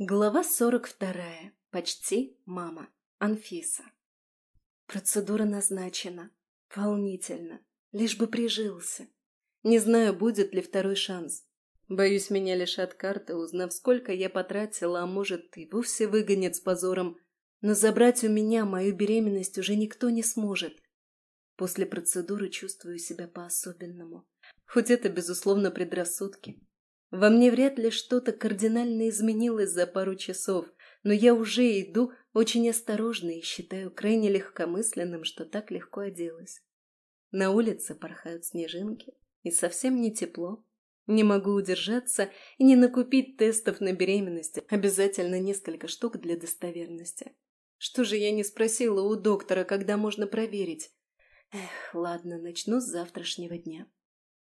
Глава сорок вторая. Почти мама. Анфиса. Процедура назначена. Волнительно. Лишь бы прижился. Не знаю, будет ли второй шанс. Боюсь, меня лишат карты, узнав, сколько я потратила, а может, и вовсе выгонят с позором. Но забрать у меня мою беременность уже никто не сможет. После процедуры чувствую себя по-особенному. Хоть это, безусловно, предрассудки. Во мне вряд ли что-то кардинально изменилось за пару часов, но я уже иду очень осторожно и считаю крайне легкомысленным, что так легко оделась. На улице порхают снежинки, и совсем не тепло. Не могу удержаться и не накупить тестов на беременность, обязательно несколько штук для достоверности. Что же я не спросила у доктора, когда можно проверить? Эх, ладно, начну с завтрашнего дня.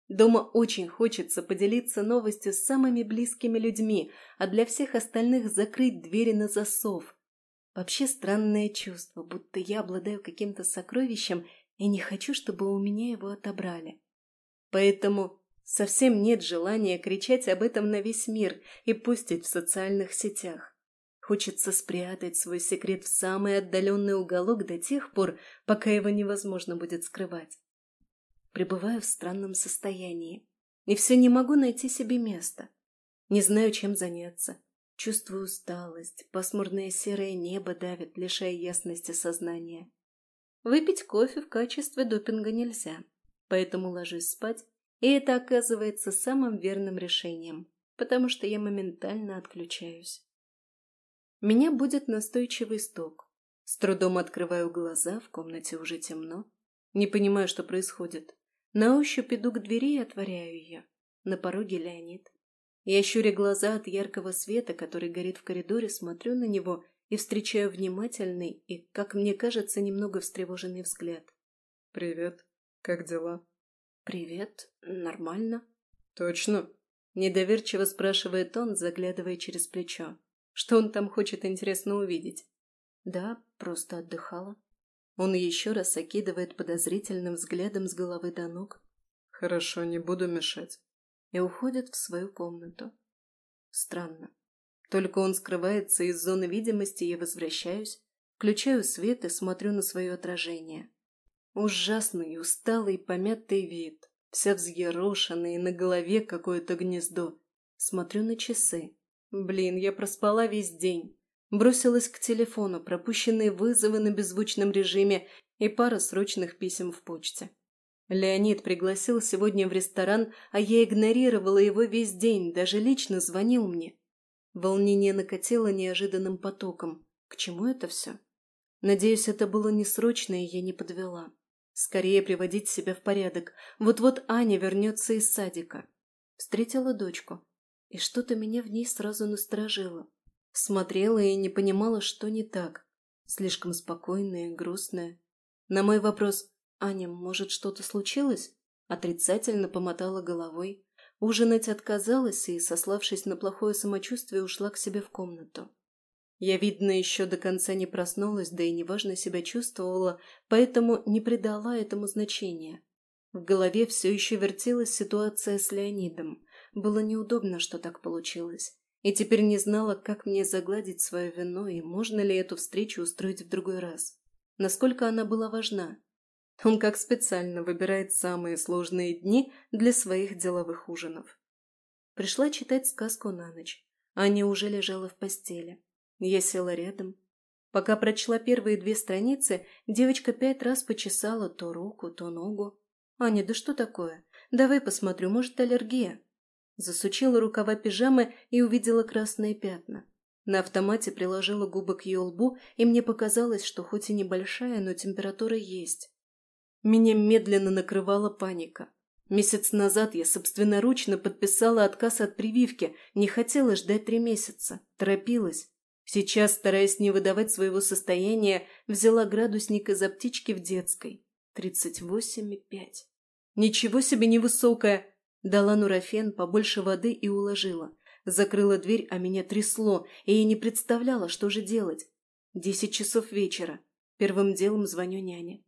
Дома очень хочется поделиться новостью с самыми близкими людьми, а для всех остальных закрыть двери на засов. Вообще странное чувство, будто я обладаю каким-то сокровищем и не хочу, чтобы у меня его отобрали. Поэтому совсем нет желания кричать об этом на весь мир и пустить в социальных сетях. Хочется спрятать свой секрет в самый отдаленный уголок до тех пор, пока его невозможно будет скрывать пребываю в странном состоянии. И все не могу найти себе места. Не знаю, чем заняться. Чувствую усталость, пасмурное серое небо давит, лишая ясности сознания. Выпить кофе в качестве допинга нельзя, поэтому ложусь спать, и это оказывается самым верным решением, потому что я моментально отключаюсь. Меня будет настойчивый стук. С трудом открываю глаза, в комнате уже темно. Не понимаю, что происходит. На ощупь иду к двери и отворяю ее. На пороге Леонид. Я щуря глаза от яркого света, который горит в коридоре, смотрю на него и встречаю внимательный и, как мне кажется, немного встревоженный взгляд. «Привет. Как дела?» «Привет. Нормально». «Точно?» Недоверчиво спрашивает он, заглядывая через плечо. Что он там хочет интересно увидеть? Да, просто отдыхала. Он еще раз окидывает подозрительным взглядом с головы до ног. «Хорошо, не буду мешать». И уходит в свою комнату. Странно. Только он скрывается из зоны видимости, я возвращаюсь, включаю свет и смотрю на свое отражение. Ужасный, усталый, помятый вид. Вся взъерошенная и на голове какое-то гнездо. Смотрю на часы. Блин, я проспала весь день. Бросилась к телефону, пропущенные вызовы на беззвучном режиме и пара срочных писем в почте. Леонид пригласил сегодня в ресторан, а я игнорировала его весь день, даже лично звонил мне. Волнение накатило неожиданным потоком. К чему это все? Надеюсь, это было не срочно, и я не подвела. Скорее приводить себя в порядок. Вот-вот Аня вернется из садика. Встретила дочку. И что-то меня в ней сразу насторожило. Смотрела и не понимала, что не так. Слишком спокойная, грустная. На мой вопрос «Аня, может, что-то случилось?» Отрицательно помотала головой. Ужинать отказалась и, сославшись на плохое самочувствие, ушла к себе в комнату. Я, видно, еще до конца не проснулась, да и неважно себя чувствовала, поэтому не придала этому значения. В голове все еще вертелась ситуация с Леонидом. Было неудобно, что так получилось и теперь не знала, как мне загладить свое вино и можно ли эту встречу устроить в другой раз. Насколько она была важна. Он как специально выбирает самые сложные дни для своих деловых ужинов. Пришла читать сказку на ночь. Аня уже лежала в постели. Я села рядом. Пока прочла первые две страницы, девочка пять раз почесала то руку, то ногу. «Аня, да что такое? Давай посмотрю, может, аллергия?» Засучила рукава пижамы и увидела красные пятна. На автомате приложила губы к ее лбу, и мне показалось, что хоть и небольшая, но температура есть. Меня медленно накрывала паника. Месяц назад я собственноручно подписала отказ от прививки, не хотела ждать три месяца, торопилась. Сейчас, стараясь не выдавать своего состояния, взяла градусник из аптечки в детской. Тридцать восемь и пять. Ничего себе невысокая, Дала Нурофен побольше воды и уложила. Закрыла дверь, а меня трясло, и я не представляла, что же делать. Десять часов вечера. Первым делом звоню няне.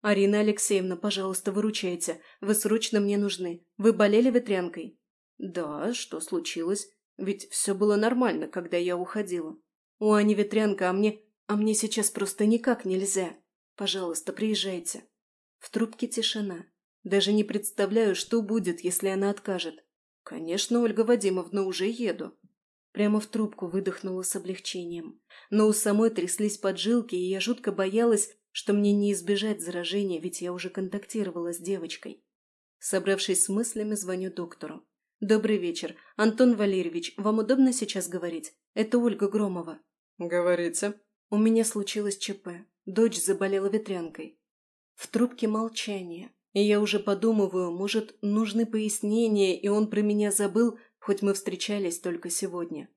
«Арина Алексеевна, пожалуйста, выручайте. Вы срочно мне нужны. Вы болели ветрянкой?» «Да, что случилось?» Ведь все было нормально, когда я уходила. У Ани ветрянка, а мне... А мне сейчас просто никак нельзя. Пожалуйста, приезжайте. В трубке тишина. Даже не представляю, что будет, если она откажет. Конечно, Ольга Вадимовна, уже еду. Прямо в трубку выдохнула с облегчением. Но у самой тряслись поджилки, и я жутко боялась, что мне не избежать заражения, ведь я уже контактировала с девочкой. Собравшись с мыслями, звоню доктору. «Добрый вечер. Антон Валерьевич, вам удобно сейчас говорить? Это Ольга Громова». «Говорите». «У меня случилось ЧП. Дочь заболела ветрянкой». В трубке молчание. И я уже подумываю, может, нужны пояснения, и он про меня забыл, хоть мы встречались только сегодня.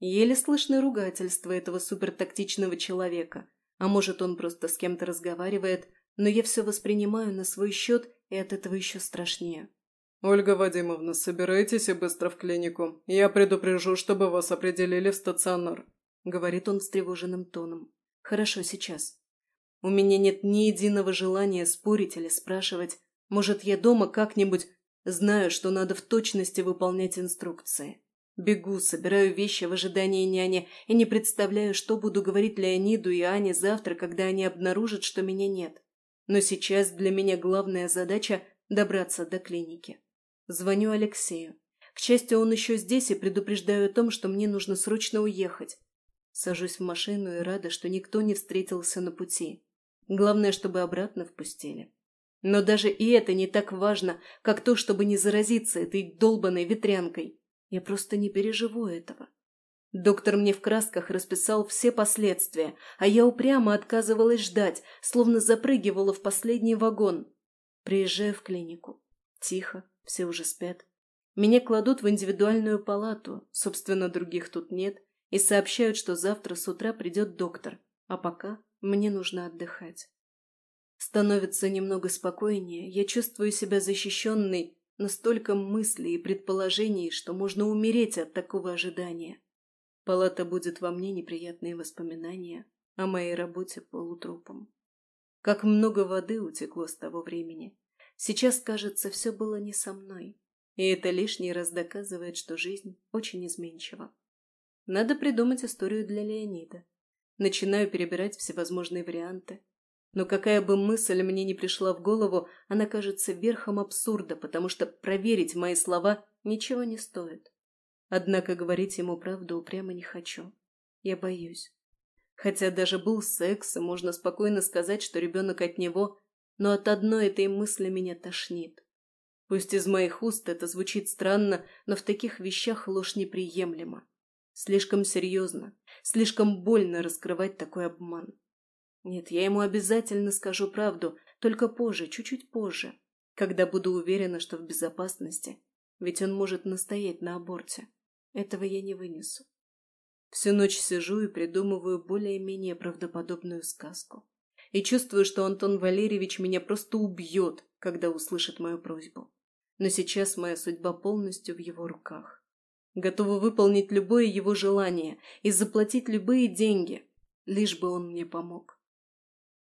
Еле слышно ругательство этого супертактичного человека. А может, он просто с кем-то разговаривает, но я все воспринимаю на свой счет, и от этого еще страшнее. «Ольга Вадимовна, собирайтесь и быстро в клинику. Я предупрежу, чтобы вас определили в стационар», — говорит он встревоженным тоном. «Хорошо, сейчас. У меня нет ни единого желания спорить или спрашивать. Может, я дома как-нибудь знаю, что надо в точности выполнять инструкции. Бегу, собираю вещи в ожидании няни и не представляю, что буду говорить Леониду и Ане завтра, когда они обнаружат, что меня нет. Но сейчас для меня главная задача – добраться до клиники. Звоню Алексею. К счастью, он еще здесь и предупреждаю о том, что мне нужно срочно уехать. Сажусь в машину и рада, что никто не встретился на пути. Главное, чтобы обратно впустили. Но даже и это не так важно, как то, чтобы не заразиться этой долбанной ветрянкой. Я просто не переживу этого. Доктор мне в красках расписал все последствия, а я упрямо отказывалась ждать, словно запрыгивала в последний вагон. Приезжаю в клинику. Тихо, все уже спят. Меня кладут в индивидуальную палату, собственно, других тут нет, и сообщают, что завтра с утра придет доктор, а пока мне нужно отдыхать. Становится немного спокойнее, я чувствую себя защищенной, но столько мыслей и предположений, что можно умереть от такого ожидания. Палата будет во мне неприятные воспоминания о моей работе полутрупом. Как много воды утекло с того времени. Сейчас, кажется, все было не со мной. И это лишний раз доказывает, что жизнь очень изменчива. Надо придумать историю для Леонида. Начинаю перебирать всевозможные варианты. Но какая бы мысль мне ни пришла в голову, она кажется верхом абсурда, потому что проверить мои слова ничего не стоит. Однако говорить ему правду упрямо не хочу. Я боюсь. Хотя даже был секс, и можно спокойно сказать, что ребенок от него, но от одной этой мысли меня тошнит. Пусть из моих уст это звучит странно, но в таких вещах ложь неприемлема. Слишком серьезно, слишком больно раскрывать такой обман. Нет, я ему обязательно скажу правду, только позже, чуть-чуть позже, когда буду уверена, что в безопасности, ведь он может настоять на аборте. Этого я не вынесу. Всю ночь сижу и придумываю более-менее правдоподобную сказку. И чувствую, что Антон Валерьевич меня просто убьет, когда услышит мою просьбу. Но сейчас моя судьба полностью в его руках. Готова выполнить любое его желание и заплатить любые деньги, лишь бы он мне помог.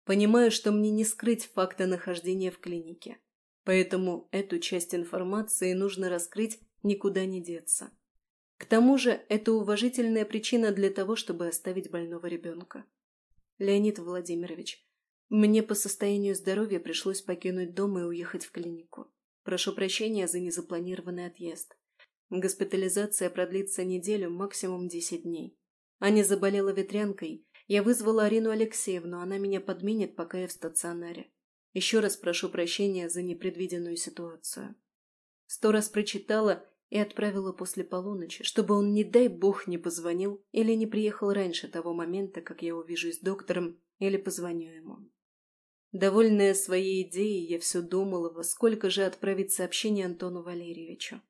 Понимаю, что мне не скрыть факта нахождения в клинике. Поэтому эту часть информации нужно раскрыть, никуда не деться. К тому же, это уважительная причина для того, чтобы оставить больного ребенка. Леонид Владимирович, мне по состоянию здоровья пришлось покинуть дом и уехать в клинику. Прошу прощения за незапланированный отъезд. Госпитализация продлится неделю, максимум 10 дней. Аня заболела ветрянкой, я вызвала Арину Алексеевну, она меня подменит, пока я в стационаре. Еще раз прошу прощения за непредвиденную ситуацию. Сто раз прочитала и отправила после полуночи, чтобы он, не дай бог, не позвонил или не приехал раньше того момента, как я увижусь с доктором или позвоню ему. Довольная своей идеей, я все думала, во сколько же отправить сообщение Антону Валерьевичу.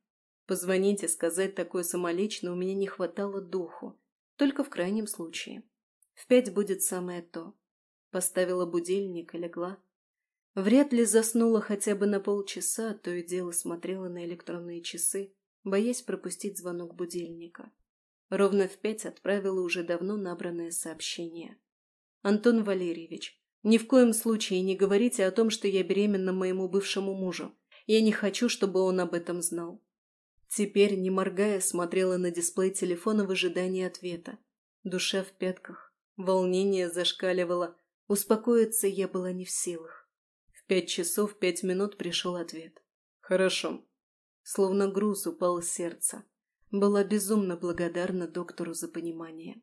Позвонить и сказать такое самолично у меня не хватало духу, только в крайнем случае. В пять будет самое то. Поставила будильник и легла. Вряд ли заснула хотя бы на полчаса, то и дело смотрела на электронные часы, боясь пропустить звонок будильника. Ровно в пять отправила уже давно набранное сообщение. «Антон Валерьевич, ни в коем случае не говорите о том, что я беременна моему бывшему мужу. Я не хочу, чтобы он об этом знал. Теперь, не моргая, смотрела на дисплей телефона в ожидании ответа. Душа в пятках, волнение зашкаливало, успокоиться я была не в силах. В пять часов пять минут пришел ответ. «Хорошо». Словно груз упал с сердца. Была безумно благодарна доктору за понимание.